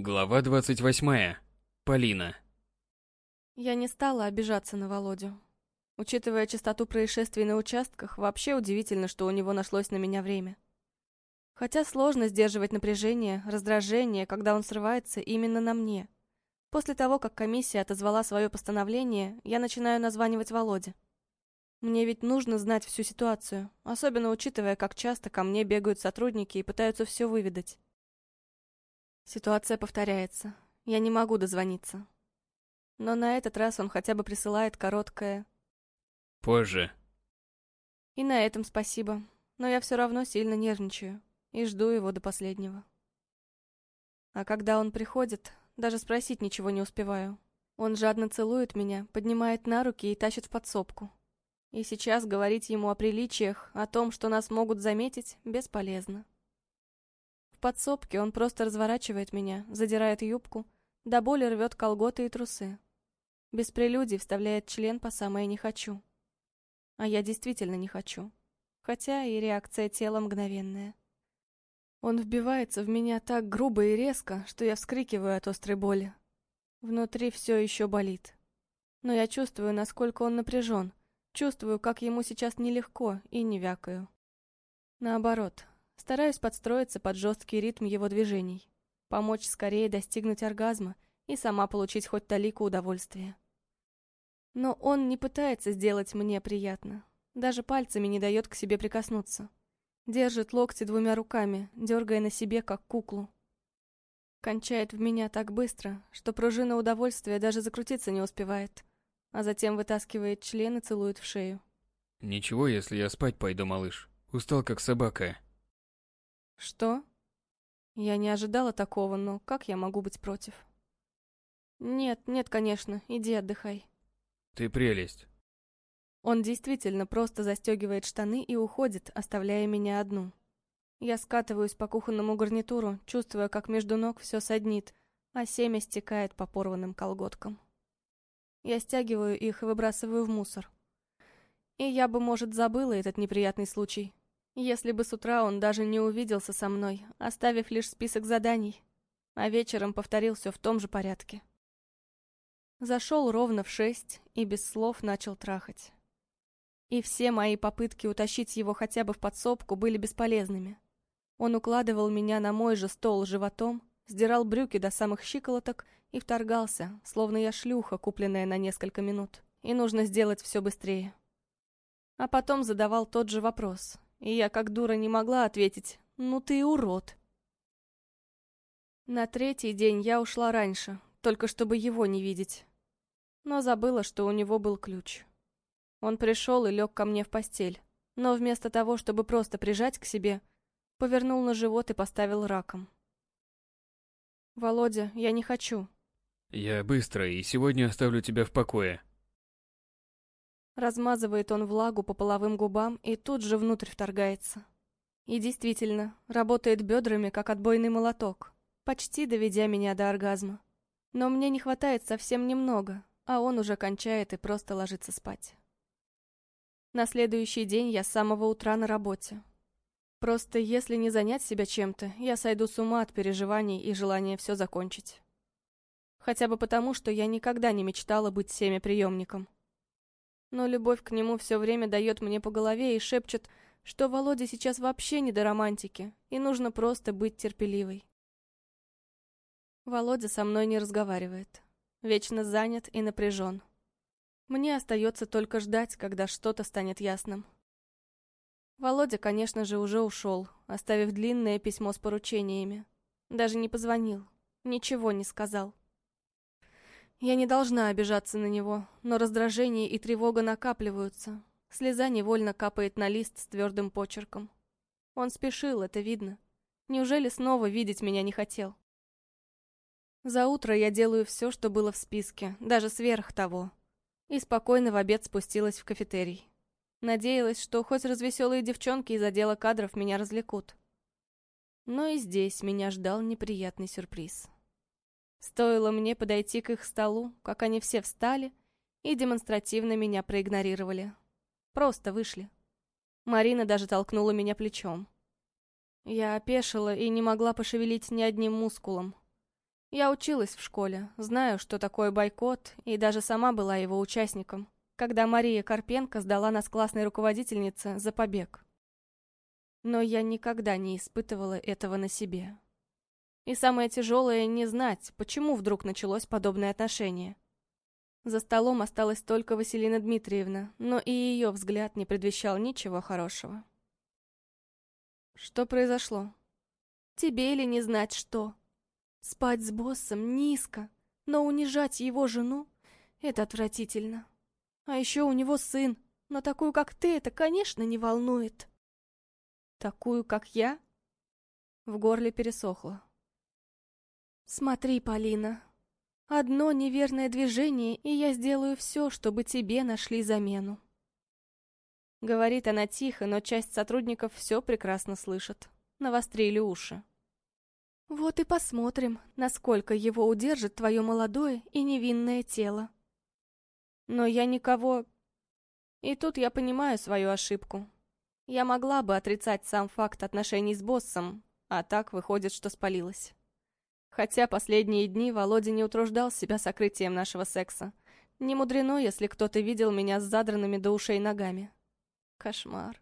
Глава 28. Полина. Я не стала обижаться на Володю. Учитывая частоту происшествий на участках, вообще удивительно, что у него нашлось на меня время. Хотя сложно сдерживать напряжение, раздражение, когда он срывается именно на мне. После того, как комиссия отозвала свое постановление, я начинаю названивать Володе. Мне ведь нужно знать всю ситуацию, особенно учитывая, как часто ко мне бегают сотрудники и пытаются все выведать. Ситуация повторяется. Я не могу дозвониться. Но на этот раз он хотя бы присылает короткое Позже. И на этом спасибо. Но я все равно сильно нервничаю и жду его до последнего. А когда он приходит, даже спросить ничего не успеваю. Он жадно целует меня, поднимает на руки и тащит в подсобку. И сейчас говорить ему о приличиях, о том, что нас могут заметить, бесполезно. В подсобке он просто разворачивает меня, задирает юбку, до боли рвет колготы и трусы. Без прелюдий вставляет член по самое «не хочу». А я действительно не хочу. Хотя и реакция тела мгновенная. Он вбивается в меня так грубо и резко, что я вскрикиваю от острой боли. Внутри все еще болит. Но я чувствую, насколько он напряжен. Чувствую, как ему сейчас нелегко, и не вякаю. Наоборот, Стараюсь подстроиться под жесткий ритм его движений, помочь скорее достигнуть оргазма и сама получить хоть талику удовольствия. Но он не пытается сделать мне приятно, даже пальцами не дает к себе прикоснуться. Держит локти двумя руками, дергая на себе, как куклу. Кончает в меня так быстро, что пружина удовольствия даже закрутиться не успевает, а затем вытаскивает член и целует в шею. Ничего, если я спать пойду, малыш. Устал, как собака. Что? Я не ожидала такого, но как я могу быть против? Нет, нет, конечно, иди отдыхай. Ты прелесть. Он действительно просто застегивает штаны и уходит, оставляя меня одну. Я скатываюсь по кухонному гарнитуру, чувствуя, как между ног все саднит, а семя стекает по порванным колготкам. Я стягиваю их и выбрасываю в мусор. И я бы, может, забыла этот неприятный случай, если бы с утра он даже не увиделся со мной, оставив лишь список заданий, а вечером повторил все в том же порядке. Зашел ровно в шесть и без слов начал трахать. И все мои попытки утащить его хотя бы в подсобку были бесполезными. Он укладывал меня на мой же стол животом, сдирал брюки до самых щиколоток и вторгался, словно я шлюха, купленная на несколько минут, и нужно сделать все быстрее. А потом задавал тот же вопрос, и я как дура не могла ответить «Ну ты урод». На третий день я ушла раньше, только чтобы его не видеть. Но забыла, что у него был ключ. Он пришел и лег ко мне в постель, но вместо того, чтобы просто прижать к себе, повернул на живот и поставил раком. «Володя, я не хочу». «Я быстро, и сегодня оставлю тебя в покое», Размазывает он влагу по половым губам и тут же внутрь вторгается. И действительно, работает бедрами, как отбойный молоток, почти доведя меня до оргазма. Но мне не хватает совсем немного, а он уже кончает и просто ложится спать. На следующий день я с самого утра на работе. Просто если не занять себя чем-то, я сойду с ума от переживаний и желания все закончить. Хотя бы потому, что я никогда не мечтала быть семяприемником. Но любовь к нему все время дает мне по голове и шепчет, что Володе сейчас вообще не до романтики, и нужно просто быть терпеливой. Володя со мной не разговаривает. Вечно занят и напряжен. Мне остается только ждать, когда что-то станет ясным. Володя, конечно же, уже ушел, оставив длинное письмо с поручениями. Даже не позвонил, ничего не сказал. Я не должна обижаться на него, но раздражение и тревога накапливаются. Слеза невольно капает на лист с твердым почерком. Он спешил, это видно. Неужели снова видеть меня не хотел? За утро я делаю все, что было в списке, даже сверх того. И спокойно в обед спустилась в кафетерий. Надеялась, что хоть развеселые девчонки из отдела кадров меня развлекут. Но и здесь меня ждал неприятный сюрприз. Стоило мне подойти к их столу, как они все встали и демонстративно меня проигнорировали. Просто вышли. Марина даже толкнула меня плечом. Я опешила и не могла пошевелить ни одним мускулом. Я училась в школе, знаю, что такое бойкот, и даже сама была его участником, когда Мария Карпенко сдала нас классной руководительнице за побег. Но я никогда не испытывала этого на себе. И самое тяжелое — не знать, почему вдруг началось подобное отношение. За столом осталась только Василина Дмитриевна, но и ее взгляд не предвещал ничего хорошего. Что произошло? Тебе или не знать что? Спать с боссом низко, но унижать его жену — это отвратительно. А еще у него сын, но такую, как ты, это, конечно, не волнует. Такую, как я? В горле пересохло. Смотри, Полина, одно неверное движение, и я сделаю все, чтобы тебе нашли замену. Говорит она тихо, но часть сотрудников все прекрасно слышит. Навострили уши. Вот и посмотрим, насколько его удержит твое молодое и невинное тело. Но я никого... И тут я понимаю свою ошибку. Я могла бы отрицать сам факт отношений с боссом, а так выходит, что спалилась. Хотя последние дни Володя не утруждал себя сокрытием нашего секса. Не мудрено, если кто-то видел меня с задранными до ушей ногами. Кошмар.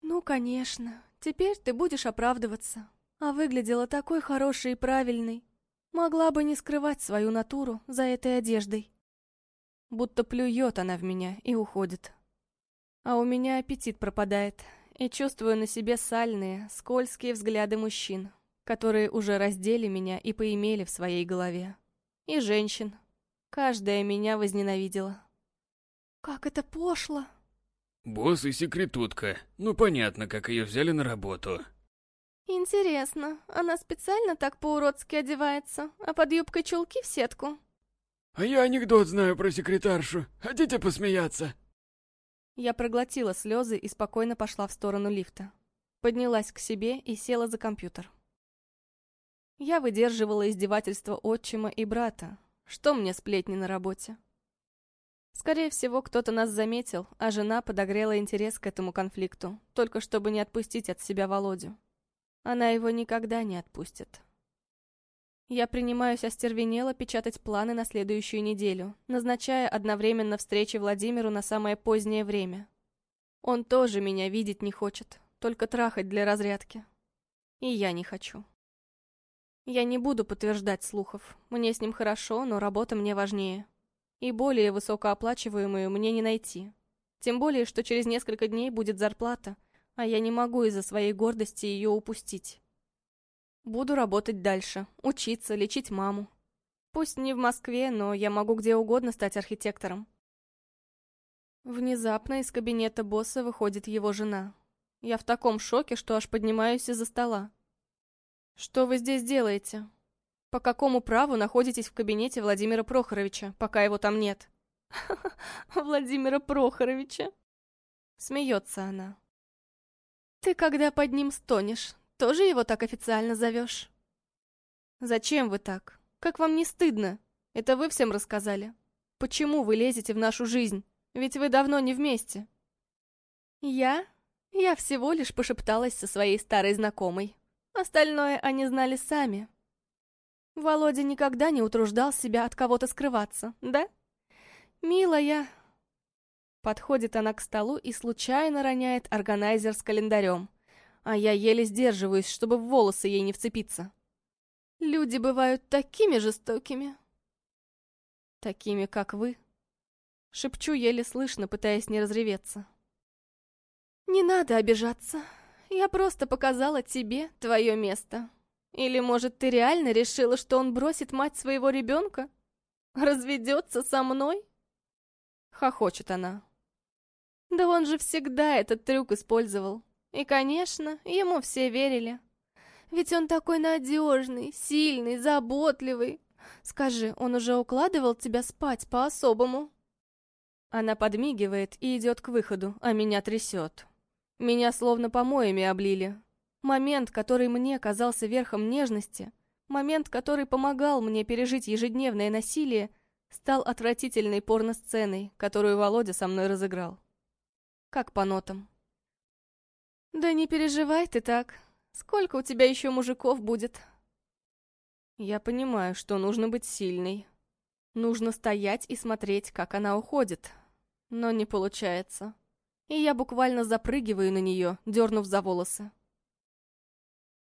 Ну, конечно, теперь ты будешь оправдываться. А выглядела такой хорошей и правильной. Могла бы не скрывать свою натуру за этой одеждой. Будто плюет она в меня и уходит. А у меня аппетит пропадает, и чувствую на себе сальные, скользкие взгляды мужчин, которые уже раздели меня и поимели в своей голове. И женщин. Каждая меня возненавидела. Как это пошло! Босс и секретутка. Ну понятно, как ее взяли на работу. Интересно, она специально так по-уродски одевается, а под юбкой чулки в сетку? А я анекдот знаю про секретаршу. Хотите посмеяться? Я проглотила слезы и спокойно пошла в сторону лифта. Поднялась к себе и села за компьютер. Я выдерживала издевательства отчима и брата. Что мне сплетни на работе? Скорее всего, кто-то нас заметил, а жена подогрела интерес к этому конфликту, только чтобы не отпустить от себя Володю. Она его никогда не отпустит. Я принимаюсь остервенело печатать планы на следующую неделю, назначая одновременно встречи Владимиру на самое позднее время. Он тоже меня видеть не хочет, только трахать для разрядки. И я не хочу. Я не буду подтверждать слухов. Мне с ним хорошо, но работа мне важнее. И более высокооплачиваемую мне не найти. Тем более, что через несколько дней будет зарплата, а я не могу из-за своей гордости ее упустить. Буду работать дальше, учиться, лечить маму. Пусть не в Москве, но я могу где угодно стать архитектором. Внезапно из кабинета босса выходит его жена. Я в таком шоке, что аж поднимаюсь из-за стола. «Что вы здесь делаете? По какому праву находитесь в кабинете Владимира Прохоровича, пока его там нет?» Владимира Прохоровича?» Смеется она. «Ты когда под ним стонешь, тоже его так официально зовешь?» «Зачем вы так? Как вам не стыдно? Это вы всем рассказали. Почему вы лезете в нашу жизнь? Ведь вы давно не вместе». «Я? Я всего лишь пошепталась со своей старой знакомой. Остальное они знали сами. Володя никогда не утруждал себя от кого-то скрываться, да? Милая. Подходит она к столу и случайно роняет органайзер с календарем. А я еле сдерживаюсь, чтобы в волосы ей не вцепиться. Люди бывают такими жестокими. Такими, как вы. Шепчу еле слышно, пытаясь не разреветься. Не надо обижаться. Я просто показала тебе твое место. Или, может, ты реально решила, что он бросит мать своего ребенка? Разведется со мной? Хохочет она. Да он же всегда этот трюк использовал. И, конечно, ему все верили. Ведь он такой надежный, сильный, заботливый. Скажи, он уже укладывал тебя спать по-особому? Она подмигивает и идет к выходу, а меня трясет. Меня словно помоями облили. Момент, который мне казался верхом нежности, момент, который помогал мне пережить ежедневное насилие, стал отвратительной порно-сценой, которую Володя со мной разыграл. Как по нотам. «Да не переживай ты так. Сколько у тебя еще мужиков будет?» Я понимаю, что нужно быть сильной. Нужно стоять и смотреть, как она уходит. Но не получается. И я буквально запрыгиваю на нее, дернув за волосы.